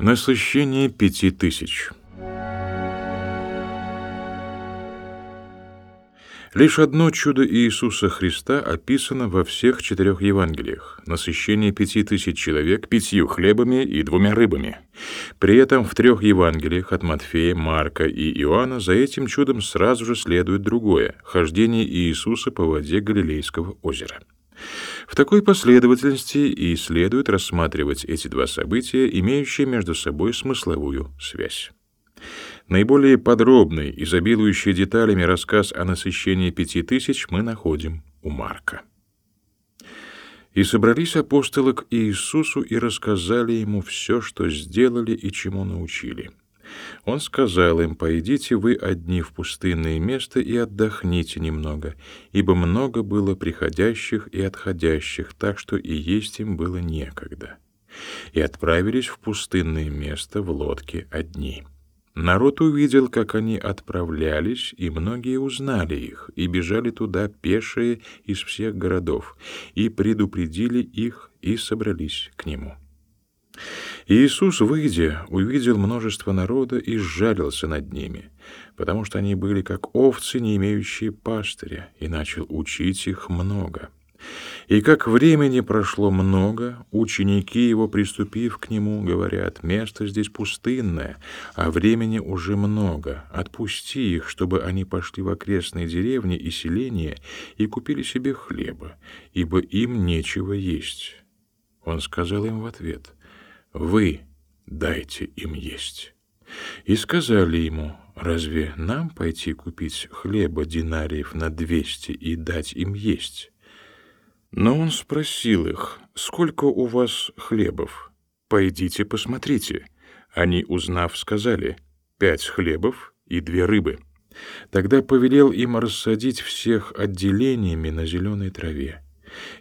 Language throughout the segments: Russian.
Насыщение пяти тысяч. Лишь одно чудо Иисуса Христа описано во всех четырех Евангелиях — насыщение пяти тысяч человек пятью хлебами и двумя рыбами. При этом в трех Евангелиях от Матфея, Марка и Иоанна за этим чудом сразу же следует другое — хождение Иисуса по воде Галилейского озера. В такой последовательности и следует рассматривать эти два события, имеющие между собой смысловую связь. Наиболее подробный, изобилующий деталями рассказ о насыщении пяти тысяч мы находим у Марка. «И собрались апостолы к Иисусу и рассказали ему все, что сделали и чему научили. Он сказал им, «Пойдите вы одни в пустынное место и отдохните немного, ибо много было приходящих и отходящих, так что и есть им было некогда». И отправились в пустынное место в лодке одни. Народ увидел, как они отправлялись, и многие узнали их, и бежали туда пешие из всех городов, и предупредили их, и собрались к нему. Иисус, выйдя, увидел множество народа и сжалился над ними, потому что они были как овцы, не имеющие пастыря, и начал учить их много. И как времени прошло много, ученики его, приступив к нему, говорят, «Место здесь пустынное, а времени уже много. Отпусти их, чтобы они пошли в окрестные деревни и селения и купили себе хлеба, ибо им нечего есть». Он сказал им в ответ, вы дайте им есть. И сказали ему, разве нам пойти купить хлеба динариев на двести и дать им есть? Но он спросил их, сколько у вас хлебов? Пойдите посмотрите. Они, узнав, сказали, пять хлебов и две рыбы. Тогда повелел им рассадить всех отделениями на зеленой траве.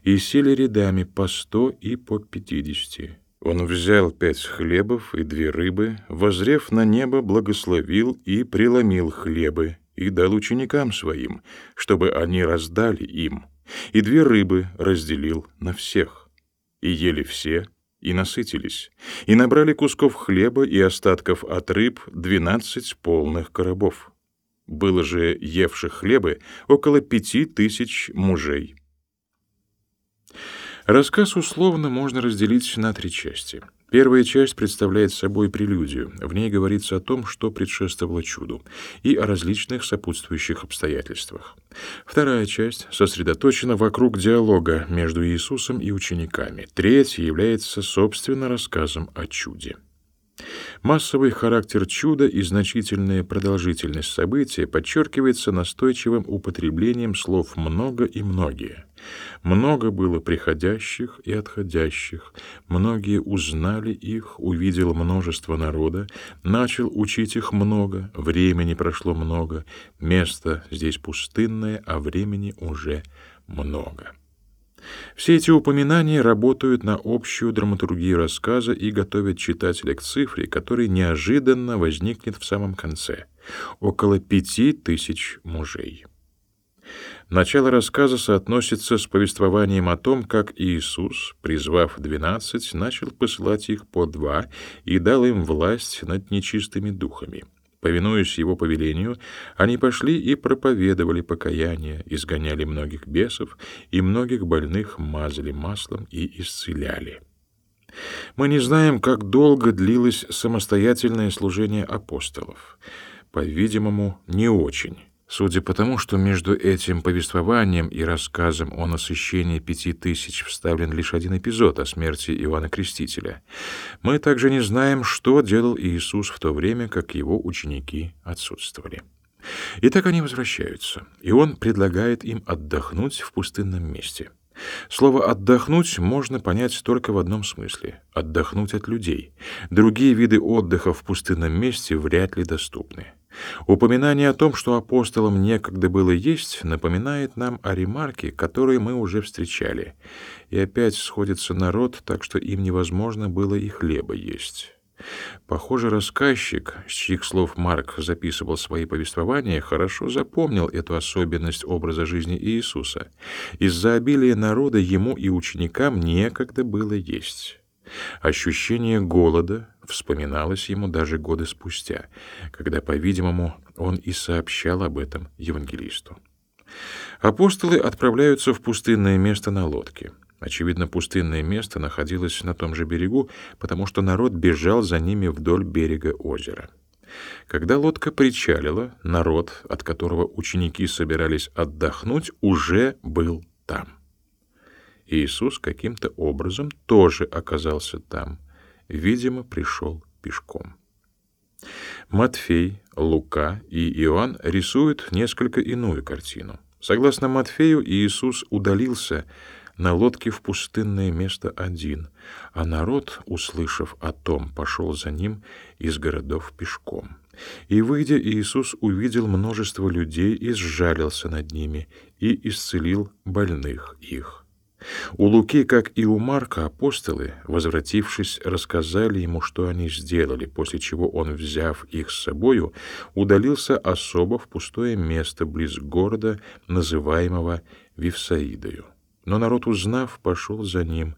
И сели рядами по сто и по пятидесяти. Он взял пять хлебов и две рыбы, возрев на небо, благословил и преломил хлебы и дал ученикам своим, чтобы они раздали им, и две рыбы разделил на всех. И ели все, и насытились, и набрали кусков хлеба и остатков от рыб двенадцать полных коробов. Было же евших хлебы около пяти тысяч мужей. Рассказ условно можно разделить на три части. Первая часть представляет собой прелюдию. В ней говорится о том, что предшествовало чуду, и о различных сопутствующих обстоятельствах. Вторая часть сосредоточена вокруг диалога между Иисусом и учениками. Третья является, собственно, рассказом о чуде. Массовый характер чуда и значительная продолжительность события подчеркивается настойчивым употреблением слов «много» и «многие». Много было приходящих и отходящих, многие узнали их, увидел множество народа, начал учить их много, времени прошло много, место здесь пустынное, а времени уже много. Все эти упоминания работают на общую драматургию рассказа и готовят читателя к цифре, которая неожиданно возникнет в самом конце — около пяти тысяч мужей. Начало рассказа соотносится с повествованием о том, как Иисус, призвав двенадцать, начал посылать их по два и дал им власть над нечистыми духами — Повинуясь его повелению, они пошли и проповедовали покаяние, изгоняли многих бесов и многих больных мазали маслом и исцеляли. Мы не знаем, как долго длилось самостоятельное служение апостолов. По-видимому, не очень. Судя по тому, что между этим повествованием и рассказом о насыщении пяти тысяч вставлен лишь один эпизод о смерти Иоанна Крестителя, мы также не знаем, что делал Иисус в то время, как его ученики отсутствовали. Итак, они возвращаются, и он предлагает им отдохнуть в пустынном месте. Слово «отдохнуть» можно понять только в одном смысле — отдохнуть от людей. Другие виды отдыха в пустынном месте вряд ли доступны. Упоминание о том, что апостолам некогда было есть, напоминает нам о ремарке, которую мы уже встречали. И опять сходится народ, так что им невозможно было и хлеба есть. Похоже, рассказчик, с чьих слов Марк записывал свои повествования, хорошо запомнил эту особенность образа жизни Иисуса. Из-за обилия народа ему и ученикам некогда было есть. Ощущение голода вспоминалось ему даже годы спустя, когда, по-видимому, он и сообщал об этом евангелисту. Апостолы отправляются в пустынное место на лодке. Очевидно, пустынное место находилось на том же берегу, потому что народ бежал за ними вдоль берега озера. Когда лодка причалила, народ, от которого ученики собирались отдохнуть, уже был там. Иисус каким-то образом тоже оказался там. Видимо, пришел пешком. Матфей, Лука и Иоанн рисуют несколько иную картину. Согласно Матфею, Иисус удалился на лодке в пустынное место один, а народ, услышав о том, пошел за ним из городов пешком. И, выйдя, Иисус увидел множество людей и сжалился над ними, и исцелил больных их. У Луки, как и у Марка, апостолы, возвратившись, рассказали ему, что они сделали, после чего он, взяв их с собою, удалился особо в пустое место близ города, называемого Вифсаидою. Но народ, узнав, пошел за ним,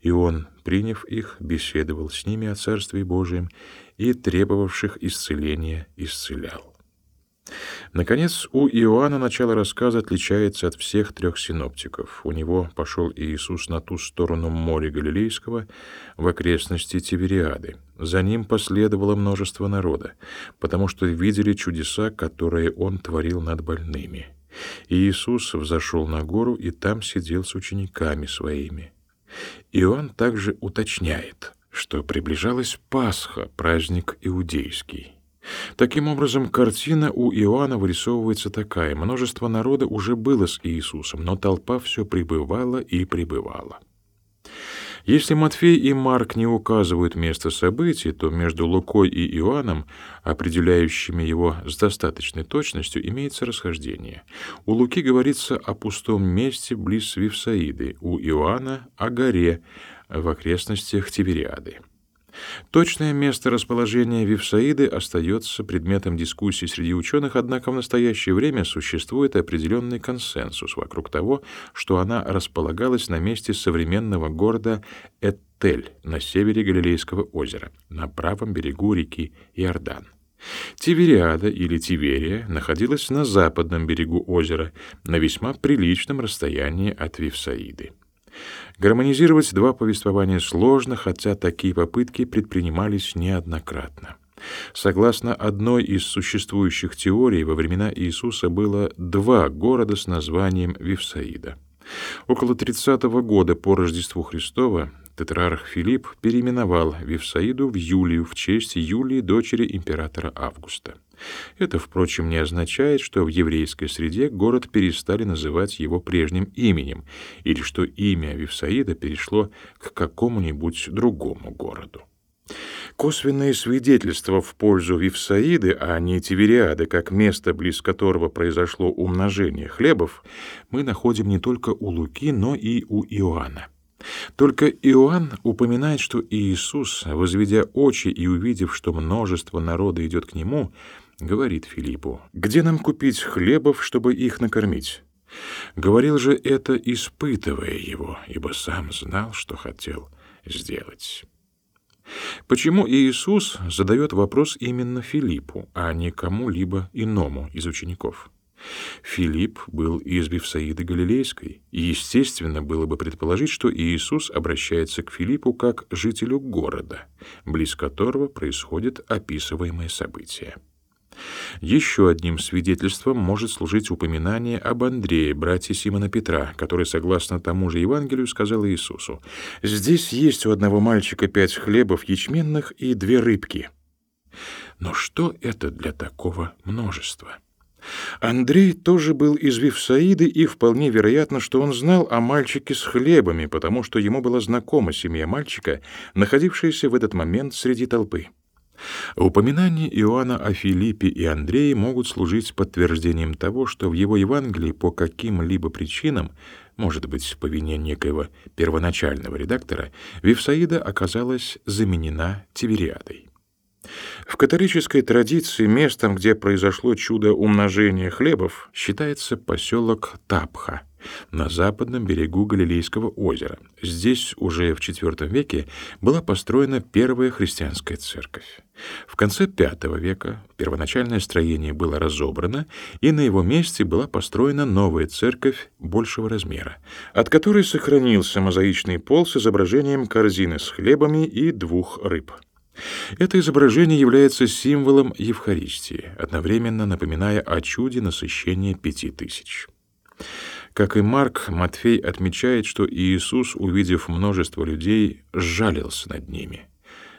и он, приняв их, беседовал с ними о Царстве Божьем и требовавших исцеления исцелял. Наконец, у Иоанна начало рассказа отличается от всех трех синоптиков. У него пошел Иисус на ту сторону моря Галилейского, в окрестности Тивериады. За ним последовало множество народа, потому что видели чудеса, которые он творил над больными. Иисус взошел на гору и там сидел с учениками своими. Иоанн также уточняет, что приближалась Пасха, праздник иудейский. Таким образом, картина у Иоанна вырисовывается такая. Множество народа уже было с Иисусом, но толпа все пребывала и пребывала. Если Матфей и Марк не указывают место событий, то между Лукой и Иоанном, определяющими его с достаточной точностью, имеется расхождение. У Луки говорится о пустом месте близ Вифсаиды, у Иоанна — о горе в окрестностях Тивериады. Точное место расположения Вифсаиды остается предметом дискуссий среди ученых, однако в настоящее время существует определенный консенсус вокруг того, что она располагалась на месте современного города Эттель на севере Галилейского озера, на правом берегу реки Иордан. Тивериада или Тиверия находилась на западном берегу озера, на весьма приличном расстоянии от Вифсаиды. Гармонизировать два повествования сложно, хотя такие попытки предпринимались неоднократно. Согласно одной из существующих теорий, во времена Иисуса было два города с названием Вифсаида. Около 30 -го года по Рождеству Христова тетрарх Филипп переименовал Вифсаиду в Юлию в честь Юлии, дочери императора Августа. Это, впрочем, не означает, что в еврейской среде город перестали называть его прежним именем, или что имя Вифсаида перешло к какому-нибудь другому городу. Косвенные свидетельства в пользу Вифсаиды, а не Тивериады, как место, близ которого произошло умножение хлебов, мы находим не только у Луки, но и у Иоанна. Только Иоанн упоминает, что Иисус, возведя очи и увидев, что множество народа идет к нему, говорит Филиппу, «Где нам купить хлебов, чтобы их накормить?» Говорил же это, испытывая его, ибо сам знал, что хотел сделать. Почему Иисус задает вопрос именно Филиппу, а не кому-либо иному из учеников? Филипп был из Вифсаиды Галилейской, и естественно было бы предположить, что Иисус обращается к Филиппу как жителю города, близ которого происходит описываемое событие. Еще одним свидетельством может служить упоминание об Андрее, брате Симона Петра, который, согласно тому же Евангелию, сказал Иисусу, «Здесь есть у одного мальчика пять хлебов ячменных и две рыбки». Но что это для такого множества? Андрей тоже был из Вифсаиды, и вполне вероятно, что он знал о мальчике с хлебами, потому что ему была знакома семья мальчика, находившаяся в этот момент среди толпы. Упоминания Иоанна о Филиппе и Андрее могут служить подтверждением того, что в его Евангелии по каким-либо причинам, может быть, по вине некоего первоначального редактора, Вифсаида оказалась заменена Тивериадой. В католической традиции местом, где произошло чудо умножения хлебов, считается поселок Тапха на западном берегу Галилейского озера. Здесь уже в IV веке была построена первая христианская церковь. В конце V века первоначальное строение было разобрано, и на его месте была построена новая церковь большего размера, от которой сохранился мозаичный пол с изображением корзины с хлебами и двух рыб. Это изображение является символом Евхаристии, одновременно напоминая о чуде насыщения пяти тысяч. Как и Марк, Матфей отмечает, что Иисус, увидев множество людей, сжалился над ними.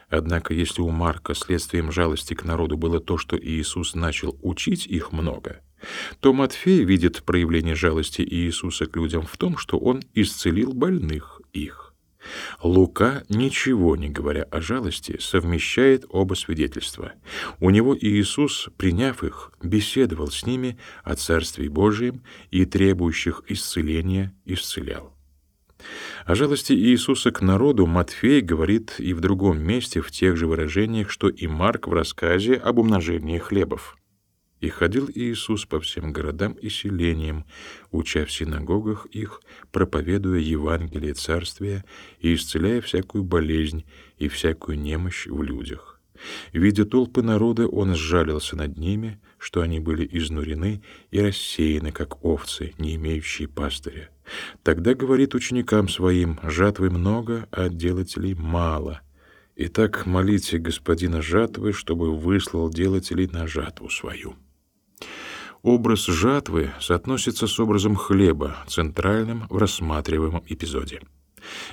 Однако, если у Марка следствием жалости к народу было то, что Иисус начал учить их много, то Матфей видит проявление жалости Иисуса к людям в том, что он исцелил больных их. Лука, ничего не говоря о жалости, совмещает оба свидетельства. У него Иисус, приняв их, беседовал с ними о Царстве Божьем и требующих исцеления исцелял. О жалости Иисуса к народу Матфей говорит и в другом месте в тех же выражениях, что и Марк в рассказе об умножении хлебов. И ходил Иисус по всем городам и селениям, уча в синагогах их, проповедуя Евангелие Царствия и исцеляя всякую болезнь и всякую немощь в людях. Видя толпы народа, он сжалился над ними, что они были изнурены и рассеяны, как овцы, не имеющие пастыря. Тогда говорит ученикам своим, жатвы много, а делателей мало. Итак, молите господина жатвы, чтобы выслал делателей на жатву свою. Образ жатвы соотносится с образом хлеба, центральным в рассматриваемом эпизоде.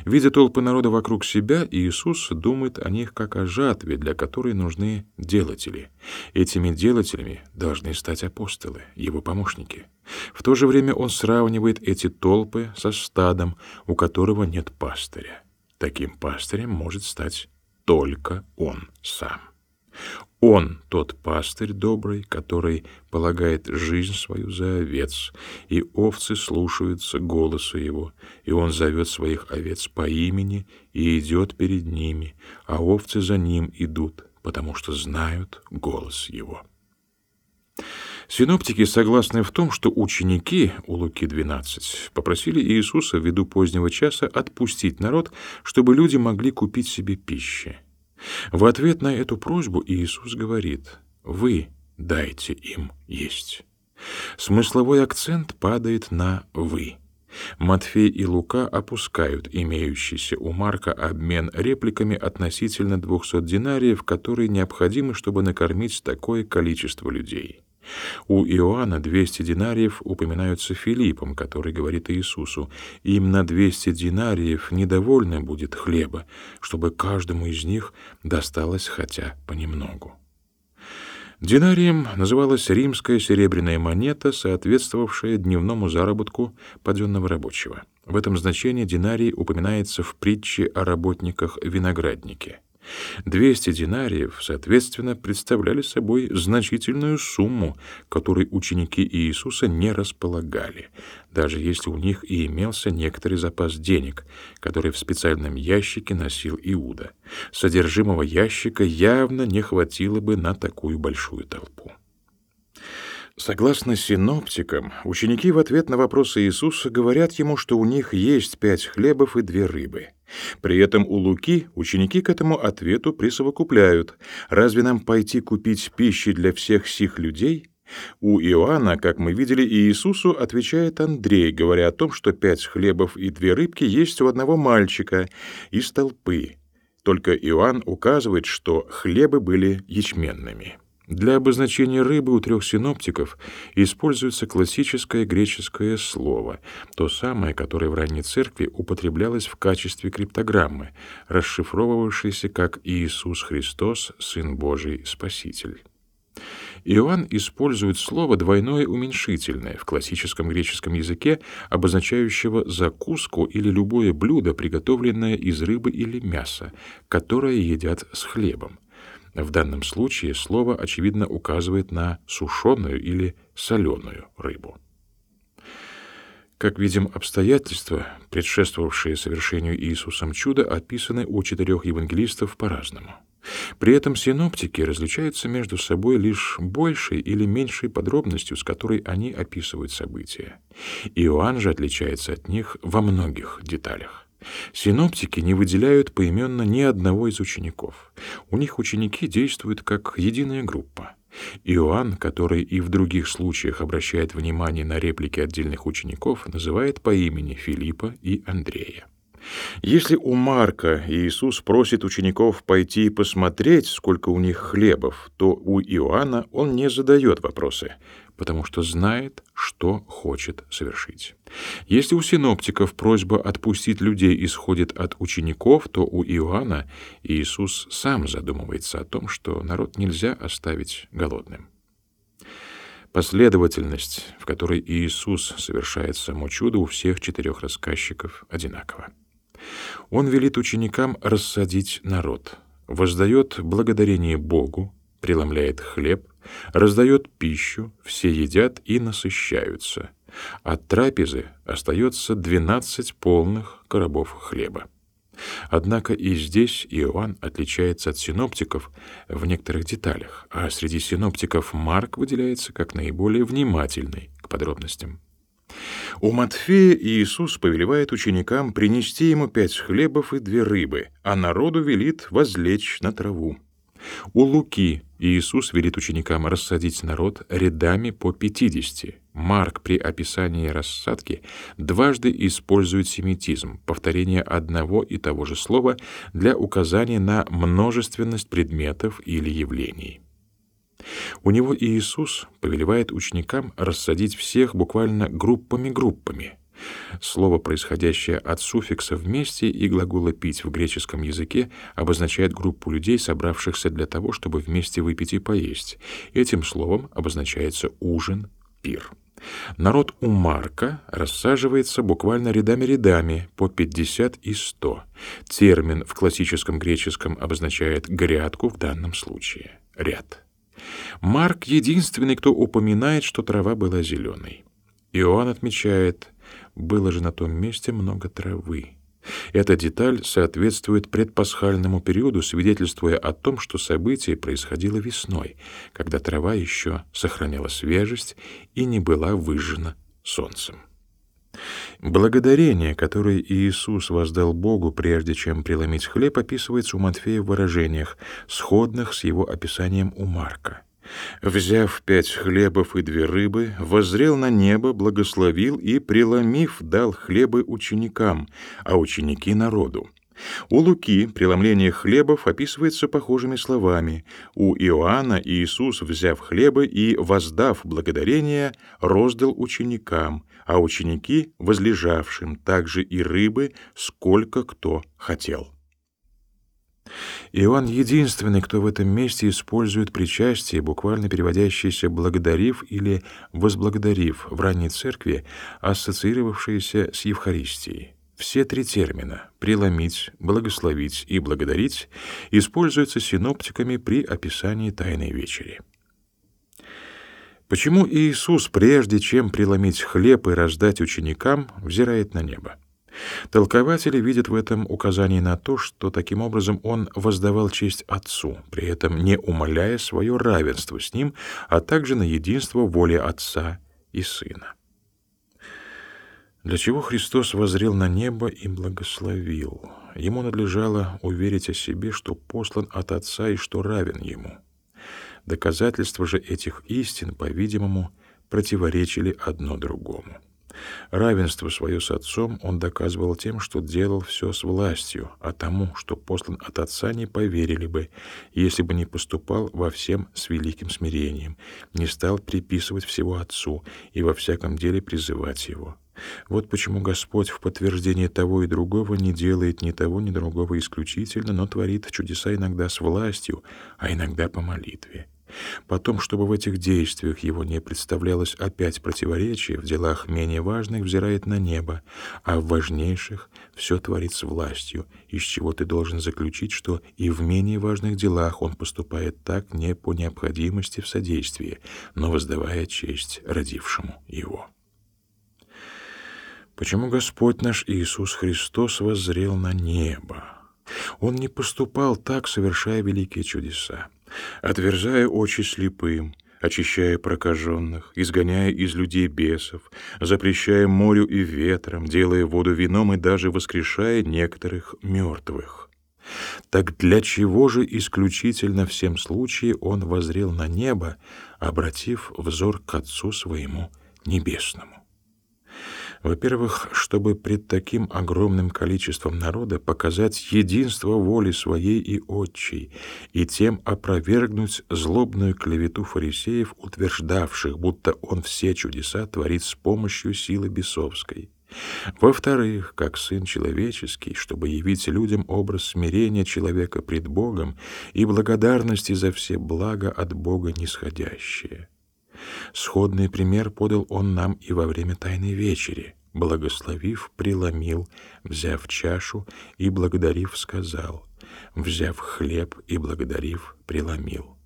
Видя толпы народа вокруг себя, Иисус думает о них как о жатве, для которой нужны делатели. Этими делателями должны стать апостолы, его помощники. В то же время он сравнивает эти толпы со стадом, у которого нет пастыря. Таким пастырем может стать только он сам. Он тот пастырь добрый, который полагает жизнь свою за овец, и овцы слушаются голоса его, и он зовет своих овец по имени и идет перед ними, а овцы за ним идут, потому что знают голос его. Синоптики согласны в том, что ученики у Луки 12 попросили Иисуса ввиду позднего часа отпустить народ, чтобы люди могли купить себе пищи. В ответ на эту просьбу Иисус говорит «Вы дайте им есть». Смысловой акцент падает на «вы». Матфей и Лука опускают имеющийся у Марка обмен репликами относительно 200 динариев, которые необходимы, чтобы накормить такое количество людей. У Иоанна 200 динариев упоминаются Филиппом, который говорит Иисусу, «Им на 200 динариев недовольно будет хлеба, чтобы каждому из них досталось хотя понемногу». Динарием называлась римская серебряная монета, соответствовавшая дневному заработку паденного рабочего. В этом значении динарий упоминается в притче о работниках винограднике. 200 динариев, соответственно, представляли собой значительную сумму, которой ученики Иисуса не располагали, даже если у них и имелся некоторый запас денег, который в специальном ящике носил Иуда. Содержимого ящика явно не хватило бы на такую большую толпу. Согласно синоптикам, ученики в ответ на вопросы Иисуса говорят ему, что у них есть пять хлебов и две рыбы. При этом у Луки ученики к этому ответу присовокупляют «Разве нам пойти купить пищи для всех сих людей?» У Иоанна, как мы видели, Иисусу отвечает Андрей, говоря о том, что пять хлебов и две рыбки есть у одного мальчика из толпы. Только Иоанн указывает, что хлебы были ячменными. Для обозначения рыбы у трех синоптиков используется классическое греческое слово, то самое, которое в ранней церкви употреблялось в качестве криптограммы, расшифровывавшейся как Иисус Христос, Сын Божий, Спаситель. Иоанн использует слово двойное уменьшительное в классическом греческом языке, обозначающего закуску или любое блюдо, приготовленное из рыбы или мяса, которое едят с хлебом. В данном случае слово, очевидно, указывает на сушеную или соленую рыбу. Как видим, обстоятельства, предшествовавшие совершению Иисусом чуда, описаны у четырех евангелистов по-разному. При этом синоптики различаются между собой лишь большей или меньшей подробностью, с которой они описывают события. Иоанн же отличается от них во многих деталях. Синоптики не выделяют поименно ни одного из учеников. У них ученики действуют как единая группа. Иоанн, который и в других случаях обращает внимание на реплики отдельных учеников, называет по имени Филиппа и Андрея. Если у Марка Иисус просит учеников пойти и посмотреть, сколько у них хлебов, то у Иоанна он не задает вопросы, потому что знает, что хочет совершить. Если у синоптиков просьба отпустить людей исходит от учеников, то у Иоанна Иисус сам задумывается о том, что народ нельзя оставить голодным. Последовательность, в которой Иисус совершает само чудо, у всех четырех рассказчиков одинакова. Он велит ученикам рассадить народ, воздает благодарение Богу, преломляет хлеб, раздает пищу, все едят и насыщаются. От трапезы остается двенадцать полных коробов хлеба. Однако и здесь Иоанн отличается от синоптиков в некоторых деталях, а среди синоптиков Марк выделяется как наиболее внимательный к подробностям. У Матфея Иисус повелевает ученикам принести ему пять хлебов и две рыбы, а народу велит возлечь на траву. У Луки Иисус велит ученикам рассадить народ рядами по пятидесяти. Марк при описании рассадки дважды использует семитизм, повторение одного и того же слова для указания на множественность предметов или явлений. У него Иисус повелевает ученикам рассадить всех буквально группами-группами. Слово, происходящее от суффикса «вместе» и глагола «пить» в греческом языке обозначает группу людей, собравшихся для того, чтобы вместе выпить и поесть. Этим словом обозначается ужин, пир. Народ у Марка рассаживается буквально рядами-рядами, по 50 и 100. Термин в классическом греческом обозначает грядку в данном случае — ряд. Марк единственный, кто упоминает, что трава была зеленой. Иоанн отмечает, было же на том месте много травы. Эта деталь соответствует предпасхальному периоду, свидетельствуя о том, что событие происходило весной, когда трава еще сохраняла свежесть и не была выжжена солнцем. Благодарение, которое Иисус воздал Богу, прежде чем преломить хлеб, описывается у Матфея в выражениях, сходных с его описанием у Марка. Взяв пять хлебов и две рыбы, воззрел на небо, благословил и, преломив, дал хлебы ученикам, а ученики — народу. У Луки преломление хлебов описывается похожими словами. У Иоанна Иисус, взяв хлебы и воздав благодарение, роздал ученикам, а ученики — возлежавшим, также и рыбы, сколько кто хотел. Иоанн единственный, кто в этом месте использует причастие, буквально переводящееся «благодарив» или «возблагодарив» в ранней церкви, ассоциировавшееся с Евхаристией. Все три термина — «преломить», «благословить» и «благодарить» — используются синоптиками при описании Тайной Вечери. Почему Иисус, прежде чем преломить хлеб и раздать ученикам, взирает на небо? Толкователи видят в этом указание на то, что таким образом он воздавал честь Отцу, при этом не умаляя свое равенство с ним, а также на единство воли Отца и Сына. Для чего Христос возрел на небо и благословил? Ему надлежало уверить о себе, что послан от Отца и что равен Ему. Доказательства же этих истин, по-видимому, противоречили одно другому. Равенство свое с Отцом он доказывал тем, что делал все с властью, а тому, что послан от Отца, не поверили бы, если бы не поступал во всем с великим смирением, не стал приписывать всего Отцу и во всяком деле призывать Его. Вот почему Господь в подтверждение того и другого не делает ни того, ни другого исключительно, но творит чудеса иногда с властью, а иногда по молитве. Потом, чтобы в этих действиях его не представлялось опять противоречие, в делах менее важных взирает на небо, а в важнейших все творит с властью, из чего ты должен заключить, что и в менее важных делах он поступает так не по необходимости в содействии, но воздавая честь родившему его. Почему Господь наш Иисус Христос воззрел на небо? Он не поступал так, совершая великие чудеса, отверзая очи слепым, очищая прокаженных, изгоняя из людей бесов, запрещая морю и ветрам, делая воду вином и даже воскрешая некоторых мертвых. Так для чего же исключительно в всем случае он возрел на небо, обратив взор к Отцу своему небесному? Во-первых, чтобы пред таким огромным количеством народа показать единство воли своей и отчей, и тем опровергнуть злобную клевету фарисеев, утверждавших, будто он все чудеса творит с помощью силы бесовской. Во-вторых, как Сын Человеческий, чтобы явить людям образ смирения человека пред Богом и благодарности за все блага от Бога нисходящие. Сходный пример подал он нам и во время Тайной Вечери. Благословив, преломил, взяв чашу и, благодарив, сказал, взяв хлеб и, благодарив, преломил.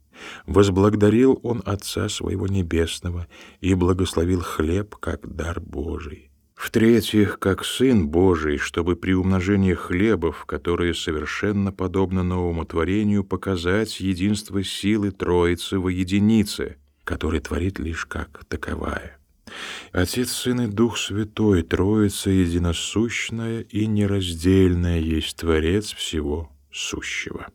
Возблагодарил он Отца Своего Небесного и благословил хлеб как дар Божий. В-третьих, как Сын Божий, чтобы при умножении хлебов, которые совершенно подобно новому творению, показать единство силы Троицы во единице, который творит лишь как таковая. Отец, Сын и Дух Святой, Троица единосущная и нераздельная есть Творец всего сущего.